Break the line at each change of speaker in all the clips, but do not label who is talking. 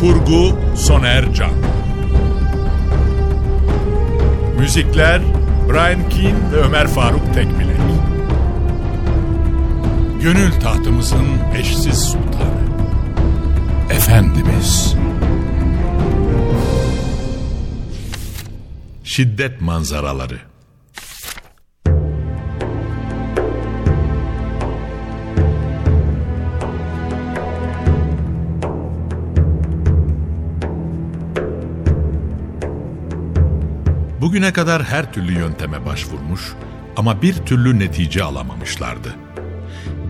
Kurgu Soner Can. Müzikler Brian Keane ve Ömer Faruk Tekbilek. Gönül tahtımızın eşsiz sultanı Efendimiz. Şiddet manzaraları Bugüne kadar her türlü yönteme başvurmuş ama bir türlü netice alamamışlardı.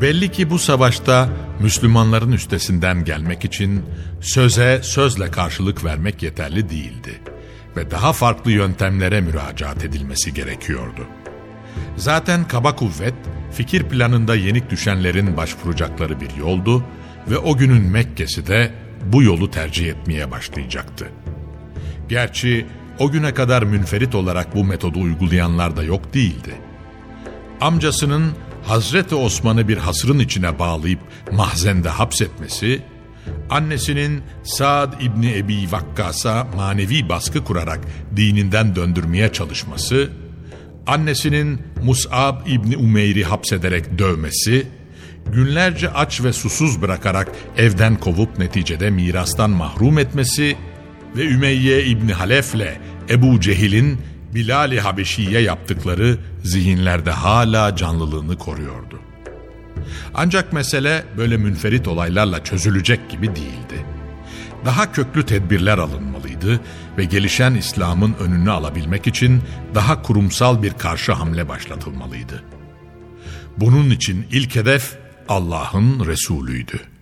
Belli ki bu savaşta Müslümanların üstesinden gelmek için söze sözle karşılık vermek yeterli değildi ve daha farklı yöntemlere müracaat edilmesi gerekiyordu. Zaten kaba kuvvet fikir planında yenik düşenlerin başvuracakları bir yoldu ve o günün Mekke'si de bu yolu tercih etmeye başlayacaktı. Gerçi o güne kadar münferit olarak bu metodu uygulayanlar da yok değildi. Amcasının Hazreti Osman'ı bir hasrın içine bağlayıp mahzende hapsetmesi, annesinin Saad İbni Ebi Vakkas'a manevi baskı kurarak dininden döndürmeye çalışması, annesinin Mus'ab İbni Umeyr'i hapsederek dövmesi, günlerce aç ve susuz bırakarak evden kovup neticede mirastan mahrum etmesi ve Ümeyye İbni Halef'le Ebu Cehil'in Bilal-i Habeşi'ye yaptıkları zihinlerde hala canlılığını koruyordu. Ancak mesele böyle münferit olaylarla çözülecek gibi değildi. Daha köklü tedbirler alınmalıydı ve gelişen İslam'ın önünü alabilmek için daha kurumsal bir karşı hamle başlatılmalıydı. Bunun için ilk hedef Allah'ın Resulüydü.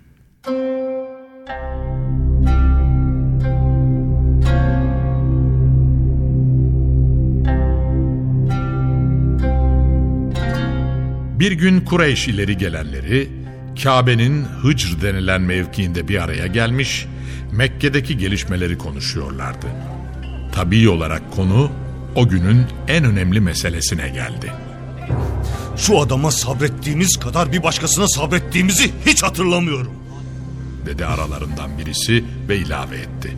Bir gün Kureyş ileri gelenleri Kabe'nin Hıcr denilen mevkiinde bir araya gelmiş Mekke'deki gelişmeleri konuşuyorlardı. Tabii olarak konu o günün en önemli meselesine geldi.
Şu adama sabrettiğimiz kadar bir başkasına sabrettiğimizi hiç hatırlamıyorum.
Dedi aralarından birisi ve ilave etti.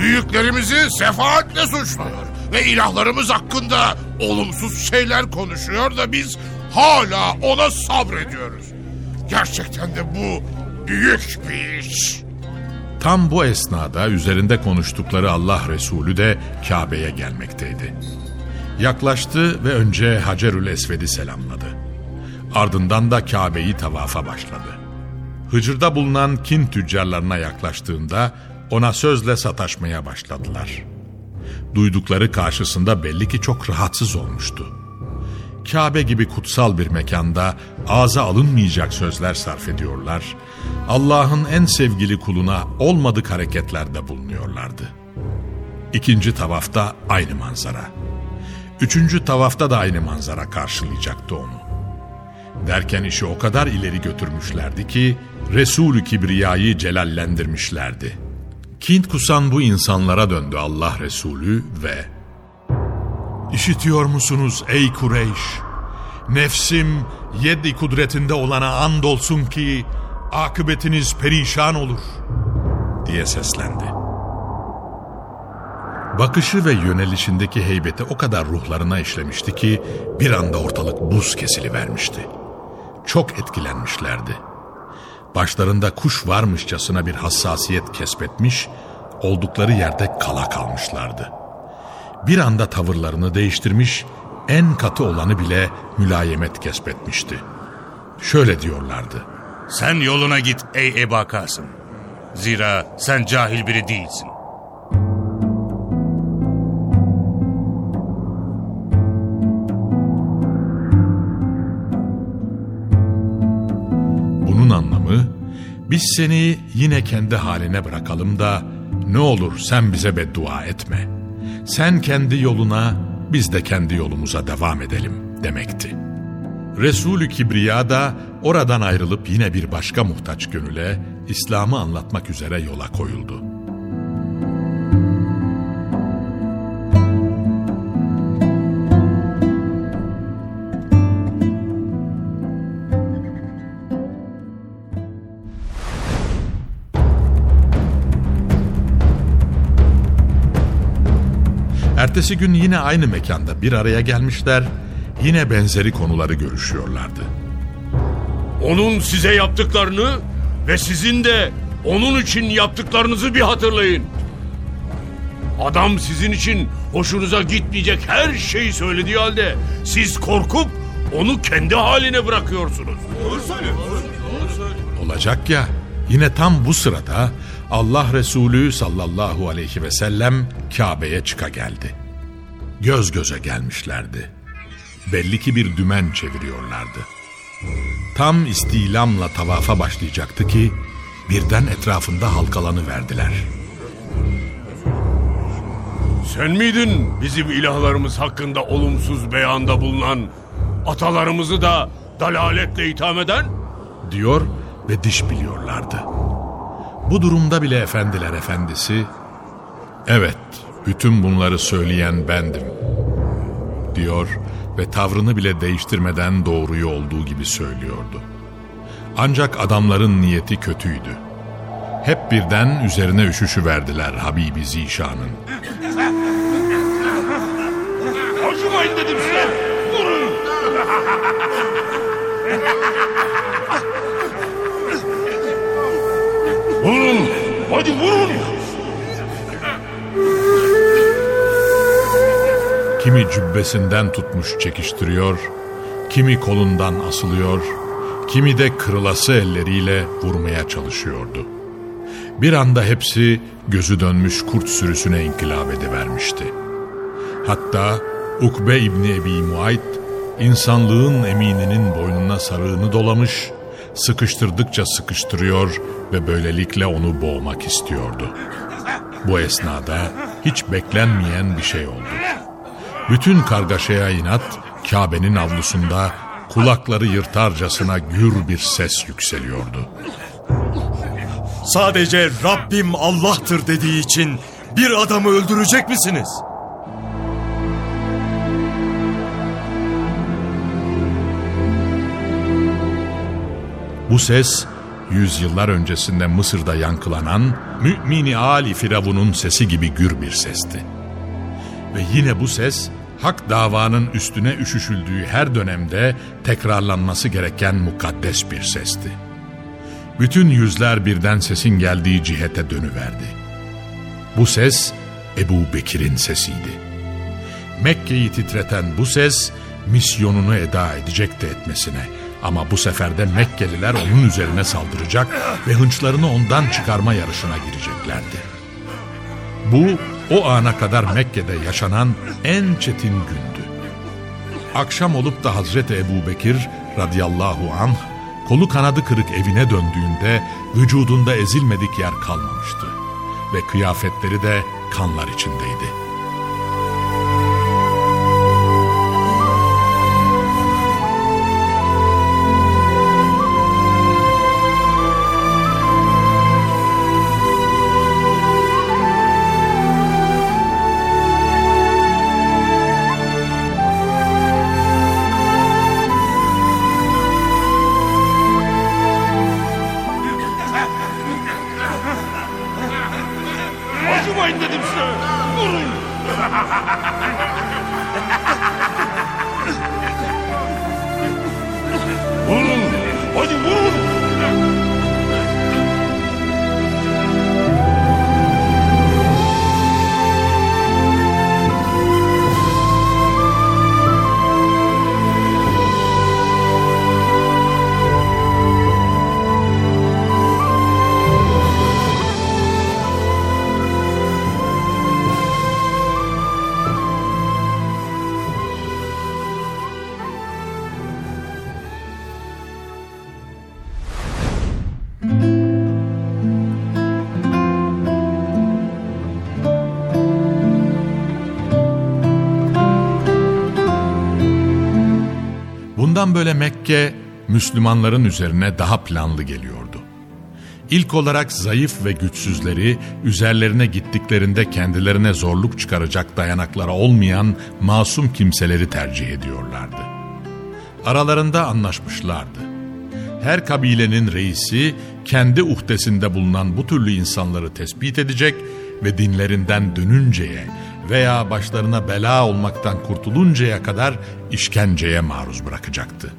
Büyüklerimizi sefaatle suçluyor ve ilahlarımız hakkında olumsuz şeyler konuşuyor da biz hala ona sabrediyoruz. Gerçekten de bu büyük bir iş.
Tam bu esnada üzerinde konuştukları Allah Resulü de Kabe'ye gelmekteydi. Yaklaştı ve önce Hacerül Esved'i selamladı. Ardından da Kabe'yi tavafa başladı. Hıcır'da bulunan kin tüccarlarına yaklaştığında ona sözle sataşmaya başladılar. Duydukları karşısında belli ki çok rahatsız olmuştu. Kabe gibi kutsal bir mekanda ağza alınmayacak sözler sarf ediyorlar. Allah'ın en sevgili kuluna olmadık hareketlerde bulunuyorlardı. İkinci tavafta aynı manzara. Üçüncü tavafta da aynı manzara karşılayacaktı onu. Derken işi o kadar ileri götürmüşlerdi ki Resulü Kibriya'yı celallendirmişlerdi. Kint kusan bu insanlara döndü Allah Resulü ve İşitiyor musunuz ey Kureyş? Nefsim yedi kudretinde olana andolsun ki akıbetiniz perişan olur diye seslendi. Bakışı ve yönelişindeki heybeti o kadar ruhlarına işlemişti ki bir anda ortalık buz kesilivermişti. Çok etkilenmişlerdi. Başlarında kuş varmışçasına bir hassasiyet kesbetmiş, oldukları yerde kala kalmışlardı. Bir anda tavırlarını değiştirmiş, en katı olanı bile mülayemet kesbetmişti. Şöyle diyorlardı.
Sen yoluna git ey Eba Kasım. Zira sen cahil biri değilsin.
Bunun anlamı biz seni yine kendi haline bırakalım da ne olur sen bize beddua etme. Sen kendi yoluna biz de kendi yolumuza devam edelim demekti. Resulü Kibriya da oradan ayrılıp yine bir başka muhtaç gönüle İslam'ı anlatmak üzere yola koyuldu. Ertesi gün yine aynı mekanda bir araya gelmişler, yine benzeri konuları görüşüyorlardı.
Onun size yaptıklarını ve sizin de onun için yaptıklarınızı bir hatırlayın. Adam sizin için hoşunuza gitmeyecek her şeyi söylediği halde siz korkup onu kendi haline bırakıyorsunuz.
Olacak ya, yine tam bu sırada Allah Resulü sallallahu aleyhi ve sellem Kabe'ye çıka geldi. Göz göze gelmişlerdi. Belli ki bir dümen çeviriyorlardı. Tam istilamla tavafa başlayacaktı ki birden etrafında halkalanı verdiler.
Sen miydin bizim ilahlarımız hakkında olumsuz beyanda bulunan, atalarımızı da dalaletle itham eden?
Diyor ve diş biliyorlardı. Bu durumda bile efendiler efendisi, evet bütün bunları söyleyen bendim diyor ve tavrını bile değiştirmeden doğruyu olduğu gibi söylüyordu. Ancak adamların niyeti kötüydü. Hep birden üzerine üşüşü verdiler Habibi Zişan'ın.
Acımayın dedim size. Vurun. vurun. Hadi vurun.
Kimi cübbesinden tutmuş çekiştiriyor, kimi kolundan asılıyor, kimi de kırılası elleriyle vurmaya çalışıyordu. Bir anda hepsi gözü dönmüş kurt sürüsüne inkılap edivermişti. Hatta Ukbe İbni Ebi Muayt, insanlığın emininin boynuna sarığını dolamış, sıkıştırdıkça sıkıştırıyor ve böylelikle onu boğmak istiyordu. Bu esnada hiç beklenmeyen bir şey oldu. Bütün kargaşaya inat Kabe'nin avlusunda kulakları yırtarcasına gür bir ses yükseliyordu.
Sadece Rabbim Allah'tır dediği için bir adamı öldürecek misiniz?
Bu ses yüzyıllar öncesinde Mısır'da yankılanan Mümini Ali Firavun'un sesi gibi gür bir sesti. Ve yine bu ses hak davanın üstüne üşüşüldüğü her dönemde tekrarlanması gereken mukaddes bir sesti. Bütün yüzler birden sesin geldiği cihete dönüverdi. Bu ses Ebu Bekir'in sesiydi. Mekke'yi titreten bu ses misyonunu eda edecek de etmesine ama bu sefer de Mekkeliler onun üzerine saldıracak ve hınçlarını ondan çıkarma yarışına gireceklerdi. Bu o ana kadar Mekke'de yaşanan en çetin gündü. Akşam olup da Hazreti Ebu Bekir radıyallahu anh kolu kanadı kırık evine döndüğünde vücudunda ezilmedik yer kalmamıştı. Ve kıyafetleri de kanlar içindeydi. Bundan böyle Mekke Müslümanların üzerine daha planlı geliyordu. İlk olarak zayıf ve güçsüzleri üzerlerine gittiklerinde kendilerine zorluk çıkaracak dayanaklara olmayan masum kimseleri tercih ediyorlardı. Aralarında anlaşmışlardı. Her kabilenin reisi kendi uhdesinde bulunan bu türlü insanları tespit edecek ve dinlerinden dönünceye veya başlarına bela olmaktan kurtuluncaya kadar işkenceye maruz bırakacaktı.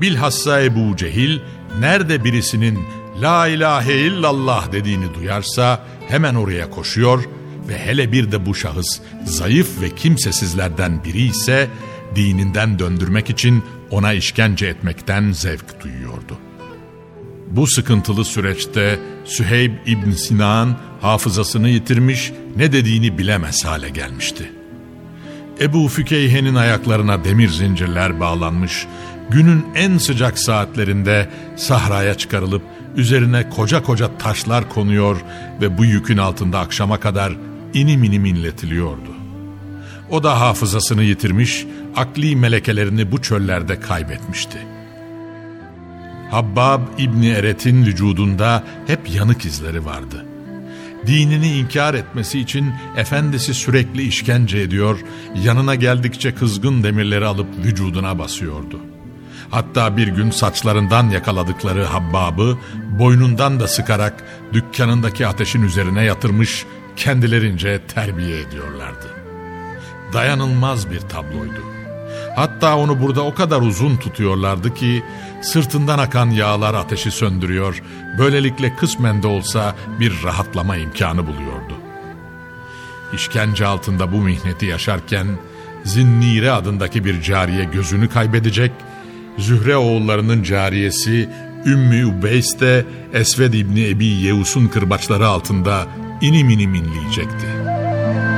Bilhassa Ebu Cehil nerede birisinin La ilahe illallah dediğini duyarsa hemen oraya koşuyor ve hele bir de bu şahıs zayıf ve kimsesizlerden biri ise dininden döndürmek için ona işkence etmekten zevk duyuyordu. Bu sıkıntılı süreçte Süheyb İbn Sinan hafızasını yitirmiş, ne dediğini bilemez hale gelmişti. Ebu Fükeyhe'nin ayaklarına demir zincirler bağlanmış, günün en sıcak saatlerinde sahraya çıkarılıp üzerine koca koca taşlar konuyor ve bu yükün altında akşama kadar inim inim inletiliyordu. O da hafızasını yitirmiş, akli melekelerini bu çöllerde kaybetmişti. Habbab İbni Eret'in vücudunda hep yanık izleri vardı. Dinini inkar etmesi için efendisi sürekli işkence ediyor, yanına geldikçe kızgın demirleri alıp vücuduna basıyordu. Hatta bir gün saçlarından yakaladıkları Habbab'ı boynundan da sıkarak dükkanındaki ateşin üzerine yatırmış, kendilerince terbiye ediyorlardı. Dayanılmaz bir tabloydu. Hatta onu burada o kadar uzun tutuyorlardı ki sırtından akan yağlar ateşi söndürüyor, böylelikle kısmen de olsa bir rahatlama imkanı buluyordu. İşkence altında bu mihneti yaşarken Zinnire adındaki bir cariye gözünü kaybedecek, Zühre oğullarının cariyesi Ümmü Ubeys de Esved İbni Ebi Yevus'un kırbaçları altında inim inim inleyecekti.''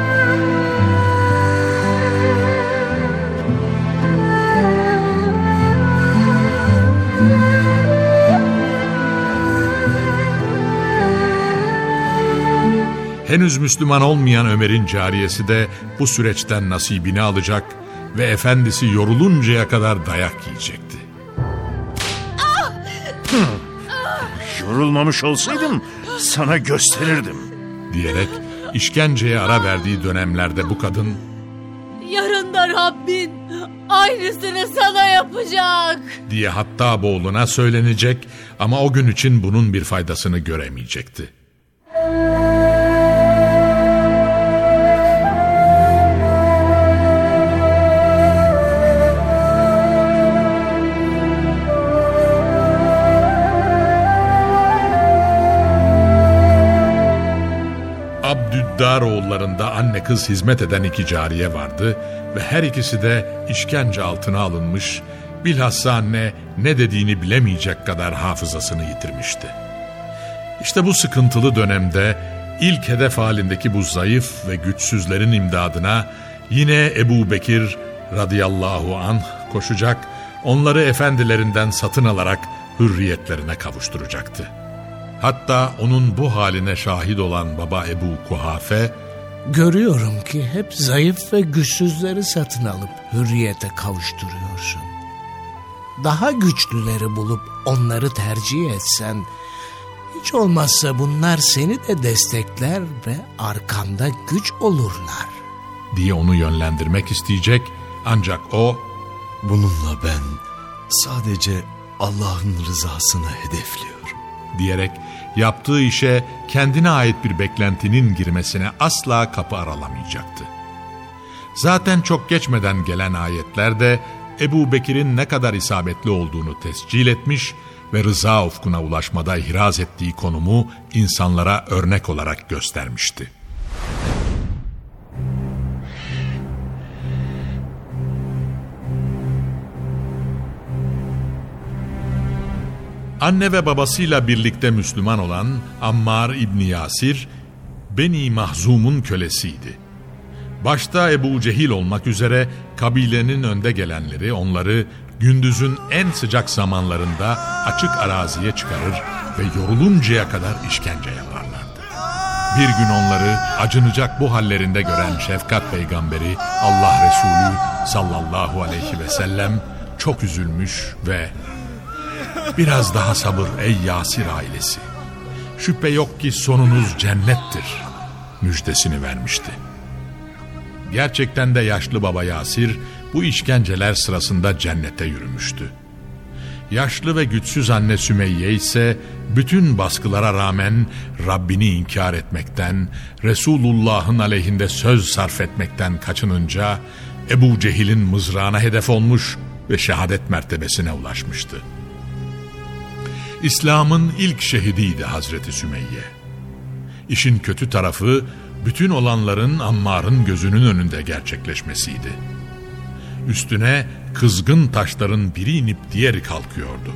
Henüz Müslüman olmayan Ömer'in cariyesi de bu süreçten nasibini alacak ve efendisi yoruluncaya kadar dayak yiyecekti.
Yorulmamış olsaydım sana gösterirdim.
Diyerek işkenceye ara verdiği dönemlerde bu kadın
Yarın da Rabbin aynısını sana yapacak.
diye hatta oğluna söylenecek ama o gün için bunun bir faydasını göremeyecekti. Oğullarında anne kız hizmet eden iki cariye vardı ve her ikisi de işkence altına alınmış, bilhassa anne ne dediğini bilemeyecek kadar hafızasını yitirmişti. İşte bu sıkıntılı dönemde ilk hedef halindeki bu zayıf ve güçsüzlerin imdadına yine Ebu Bekir radıyallahu anh koşacak, onları efendilerinden satın alarak hürriyetlerine kavuşturacaktı. Hatta onun bu haline şahit olan baba Ebu Kuhafe,
Görüyorum ki hep zayıf ve güçsüzleri satın alıp hürriyete kavuşturuyorsun. Daha güçlüleri bulup onları tercih etsen, hiç olmazsa bunlar seni de destekler ve arkanda güç olurlar.
Diye onu yönlendirmek isteyecek ancak o...
Bununla ben sadece Allah'ın rızasını hedefliyorum.
Diyerek yaptığı işe kendine ait bir beklentinin girmesine asla kapı aralamayacaktı. Zaten çok geçmeden gelen ayetlerde Ebu Bekir'in ne kadar isabetli olduğunu tescil etmiş ve rıza ufkuna ulaşmada ihraz ettiği konumu insanlara örnek olarak göstermişti. Anne ve babasıyla birlikte Müslüman olan Ammar İbni Yasir, Beni Mahzum'un kölesiydi. Başta Ebu Cehil olmak üzere kabilenin önde gelenleri onları gündüzün en sıcak zamanlarında açık araziye çıkarır ve yoruluncaya kadar işkence yaparlardı. Bir gün onları acınacak bu hallerinde gören şefkat peygamberi Allah Resulü sallallahu aleyhi ve sellem çok üzülmüş ve biraz daha sabır ey Yasir ailesi. Şüphe yok ki sonunuz cennettir müjdesini vermişti. Gerçekten de yaşlı baba Yasir bu işkenceler sırasında cennete yürümüştü. Yaşlı ve güçsüz anne Sümeyye ise bütün baskılara rağmen Rabbini inkar etmekten, Resulullah'ın aleyhinde söz sarf etmekten kaçınınca Ebu Cehil'in mızrağına hedef olmuş ve şehadet mertebesine ulaşmıştı. İslam'ın ilk şehidiydi Hazreti Sümeyye. İşin kötü tarafı bütün olanların Ammar'ın gözünün önünde gerçekleşmesiydi. Üstüne kızgın taşların biri inip diğeri kalkıyordu.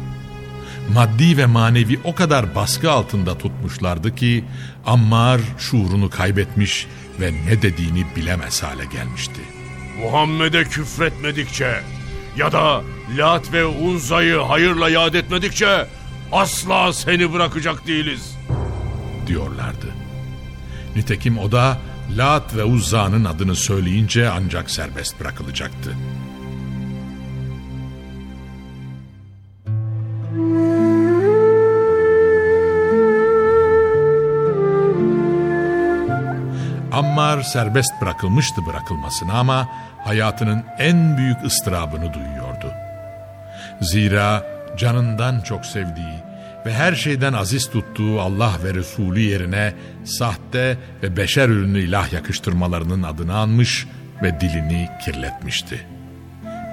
Maddi ve manevi o kadar baskı altında tutmuşlardı ki Ammar şuurunu kaybetmiş ve ne dediğini bilemez hale gelmişti.
Muhammed'e küfretmedikçe ya da Lat ve Uzza'yı hayırla yad etmedikçe asla seni bırakacak değiliz.
diyorlardı. Nitekim o da Lat ve Uzza'nın adını söyleyince ancak serbest bırakılacaktı. Ammar serbest bırakılmıştı bırakılmasına ama hayatının en büyük ıstırabını duyuyordu. Zira canından çok sevdiği ve her şeyden aziz tuttuğu Allah ve Resulü yerine sahte ve beşer ürünü ilah yakıştırmalarının adını anmış ve dilini kirletmişti.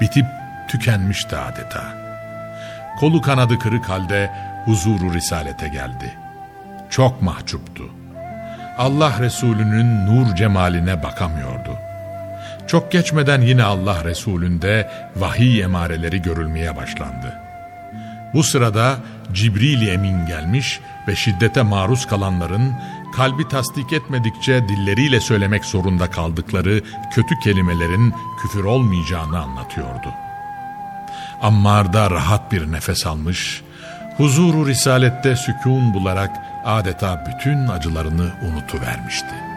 Bitip tükenmişti adeta. Kolu kanadı kırık halde huzuru risalete geldi. Çok mahcuptu. Allah Resulü'nün nur cemaline bakamıyordu. Çok geçmeden yine Allah Resulü'nde vahiy emareleri görülmeye başlandı. Bu sırada Cibril Emin gelmiş ve şiddete maruz kalanların kalbi tasdik etmedikçe dilleriyle söylemek zorunda kaldıkları kötü kelimelerin küfür olmayacağını anlatıyordu. Ammar da rahat bir nefes almış, huzuru risalette sükun bularak adeta bütün acılarını unutuvermişti.